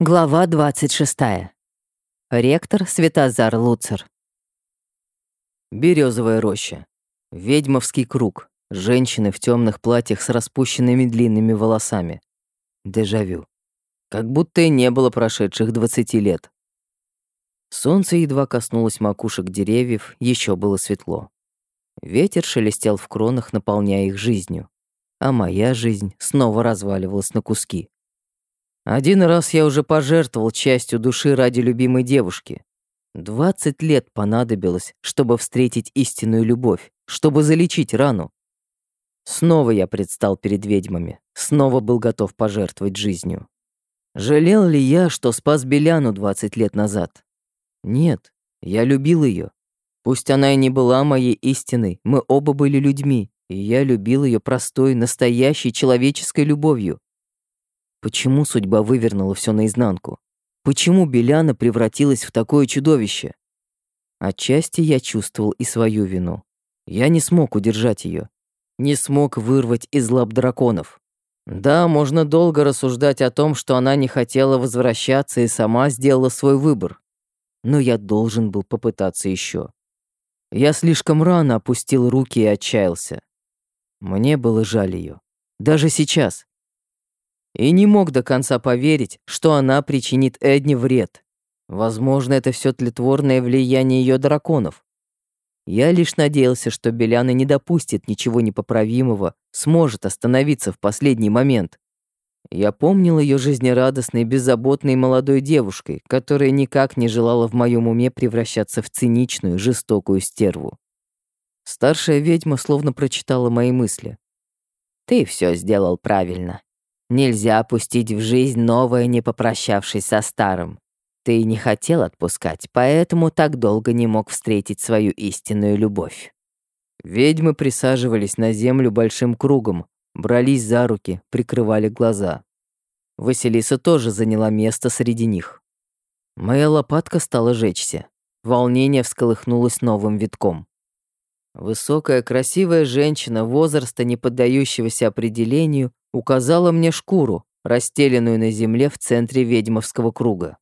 Глава 26. Ректор Светозар Луцер. Березовая роща. Ведьмовский круг. Женщины в темных платьях с распущенными длинными волосами. Дежавю. Как будто и не было прошедших 20 лет. Солнце едва коснулось макушек деревьев, еще было светло. Ветер шелестел в кронах, наполняя их жизнью. А моя жизнь снова разваливалась на куски. Один раз я уже пожертвовал частью души ради любимой девушки. Двадцать лет понадобилось, чтобы встретить истинную любовь, чтобы залечить рану. Снова я предстал перед ведьмами, снова был готов пожертвовать жизнью. Жалел ли я, что спас Беляну двадцать лет назад? Нет, я любил ее. Пусть она и не была моей истиной, мы оба были людьми, и я любил ее простой, настоящей человеческой любовью. Почему судьба вывернула все наизнанку? Почему Беляна превратилась в такое чудовище? Отчасти я чувствовал и свою вину. Я не смог удержать ее, не смог вырвать из лап драконов. Да, можно долго рассуждать о том, что она не хотела возвращаться и сама сделала свой выбор. Но я должен был попытаться еще. Я слишком рано опустил руки и отчаялся. Мне было жаль ее. Даже сейчас, и не мог до конца поверить, что она причинит Эдне вред. Возможно, это все тлетворное влияние ее драконов. Я лишь надеялся, что Беляна не допустит ничего непоправимого, сможет остановиться в последний момент. Я помнил ее жизнерадостной, беззаботной молодой девушкой, которая никак не желала в моем уме превращаться в циничную, жестокую стерву. Старшая ведьма словно прочитала мои мысли. «Ты все сделал правильно. Нельзя пустить в жизнь новое, не попрощавшись со старым. Ты не хотел отпускать, поэтому так долго не мог встретить свою истинную любовь. Ведьмы присаживались на землю большим кругом, брались за руки, прикрывали глаза. Василиса тоже заняла место среди них. Моя лопатка стала жечься. Волнение всколыхнулось новым витком. Высокая, красивая женщина возраста, не поддающегося определению, указала мне шкуру, расстеленную на земле в центре ведьмовского круга.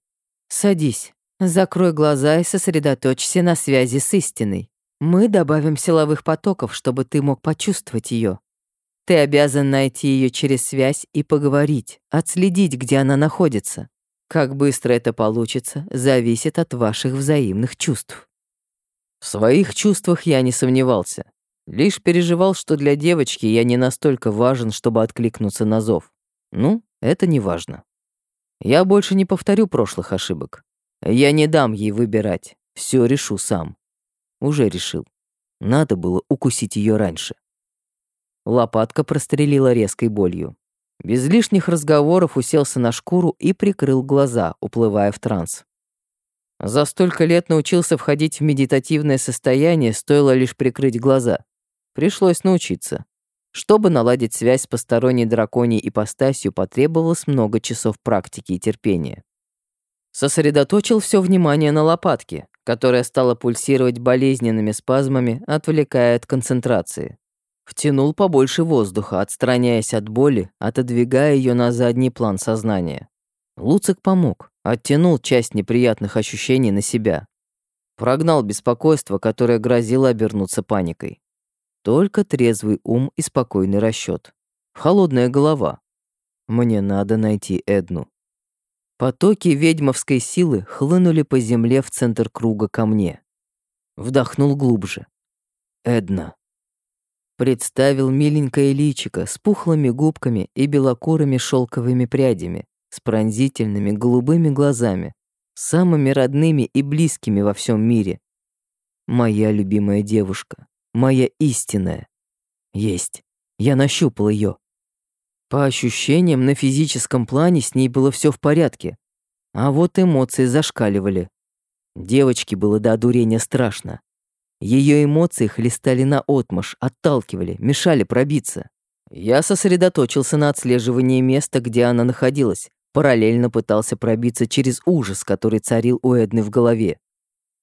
«Садись, закрой глаза и сосредоточься на связи с истиной. Мы добавим силовых потоков, чтобы ты мог почувствовать ее. Ты обязан найти ее через связь и поговорить, отследить, где она находится. Как быстро это получится, зависит от ваших взаимных чувств». В своих чувствах я не сомневался. Лишь переживал, что для девочки я не настолько важен, чтобы откликнуться на зов. Ну, это не важно. Я больше не повторю прошлых ошибок. Я не дам ей выбирать. Все решу сам. Уже решил. Надо было укусить ее раньше. Лопатка прострелила резкой болью. Без лишних разговоров уселся на шкуру и прикрыл глаза, уплывая в транс. За столько лет научился входить в медитативное состояние, стоило лишь прикрыть глаза. Пришлось научиться. Чтобы наладить связь с посторонней драконьей ипостасью, потребовалось много часов практики и терпения. Сосредоточил все внимание на лопатке, которая стала пульсировать болезненными спазмами, отвлекая от концентрации. Втянул побольше воздуха, отстраняясь от боли, отодвигая ее на задний план сознания. Луцик помог, оттянул часть неприятных ощущений на себя. Прогнал беспокойство, которое грозило обернуться паникой. Только трезвый ум и спокойный расчет. Холодная голова. Мне надо найти Эдну. Потоки ведьмовской силы хлынули по земле в центр круга ко мне. Вдохнул глубже. Эдна. Представил миленькое личико с пухлыми губками и белокурыми шелковыми прядями, с пронзительными голубыми глазами, самыми родными и близкими во всем мире. Моя любимая девушка моя истинная. Есть. Я нащупал ее. По ощущениям, на физическом плане с ней было все в порядке. А вот эмоции зашкаливали. Девочке было до одурения страшно. Ее эмоции хлестали на отмаш, отталкивали, мешали пробиться. Я сосредоточился на отслеживании места, где она находилась, параллельно пытался пробиться через ужас, который царил у Эдны в голове.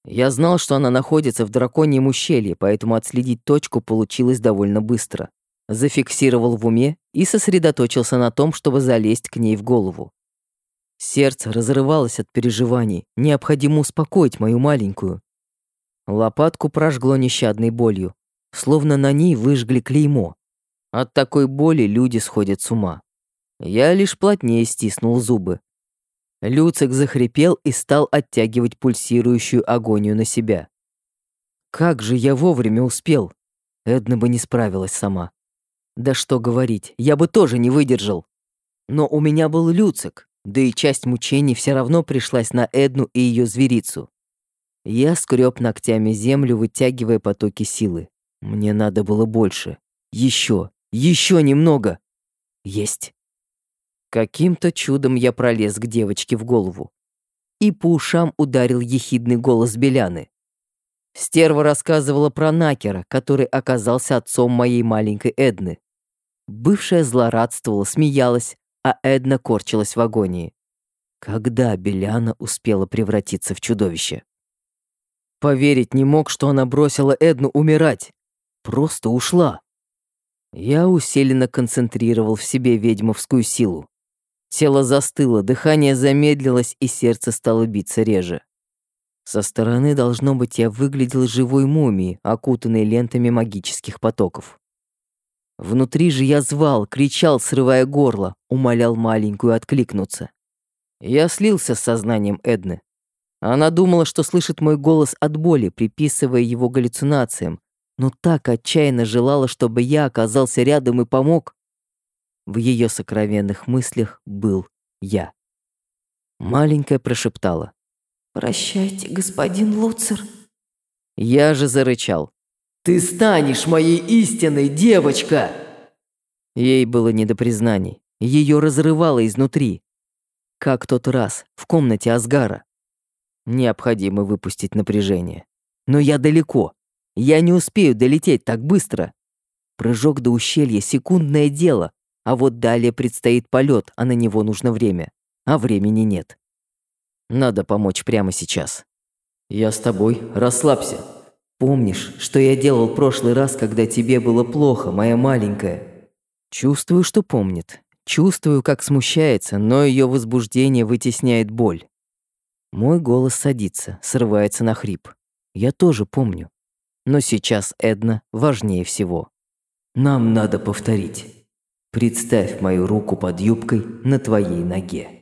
Я знал, что она находится в драконьем ущелье, поэтому отследить точку получилось довольно быстро. Зафиксировал в уме и сосредоточился на том, чтобы залезть к ней в голову. Сердце разрывалось от переживаний. Необходимо успокоить мою маленькую. Лопатку прожгло нещадной болью, словно на ней выжгли клеймо. От такой боли люди сходят с ума. Я лишь плотнее стиснул зубы. Люцик захрипел и стал оттягивать пульсирующую агонию на себя. Как же я вовремя успел? Эдна бы не справилась сама. Да что говорить, я бы тоже не выдержал. Но у меня был Люцик, да и часть мучений все равно пришлась на Эдну и ее зверицу. Я скреб ногтями землю, вытягивая потоки силы. Мне надо было больше. Еще, еще немного. Есть. Каким-то чудом я пролез к девочке в голову. И по ушам ударил ехидный голос Беляны. Стерва рассказывала про Накера, который оказался отцом моей маленькой Эдны. Бывшая злорадствовала, смеялась, а Эдна корчилась в агонии. Когда Беляна успела превратиться в чудовище? Поверить не мог, что она бросила Эдну умирать. Просто ушла. Я усиленно концентрировал в себе ведьмовскую силу. Тело застыло, дыхание замедлилось, и сердце стало биться реже. Со стороны, должно быть, я выглядел живой мумией, окутанной лентами магических потоков. Внутри же я звал, кричал, срывая горло, умолял маленькую откликнуться. Я слился с сознанием Эдны. Она думала, что слышит мой голос от боли, приписывая его галлюцинациям, но так отчаянно желала, чтобы я оказался рядом и помог. В ее сокровенных мыслях был я. Маленькая прошептала. «Прощайте, господин Луцер». Я же зарычал. «Ты станешь моей истинной, девочка!» Ей было не до признаний. Ее разрывало изнутри. Как тот раз, в комнате Асгара. Необходимо выпустить напряжение. Но я далеко. Я не успею долететь так быстро. Прыжок до ущелья — секундное дело, а вот далее предстоит полет, а на него нужно время. А времени нет. Надо помочь прямо сейчас. Я с тобой, расслабься. Помнишь, что я делал прошлый раз, когда тебе было плохо, моя маленькая? Чувствую, что помнит. Чувствую, как смущается, но ее возбуждение вытесняет боль. Мой голос садится, срывается на хрип. Я тоже помню. Но сейчас Эдна важнее всего. Нам надо повторить. Представь мою руку под юбкой на твоей ноге.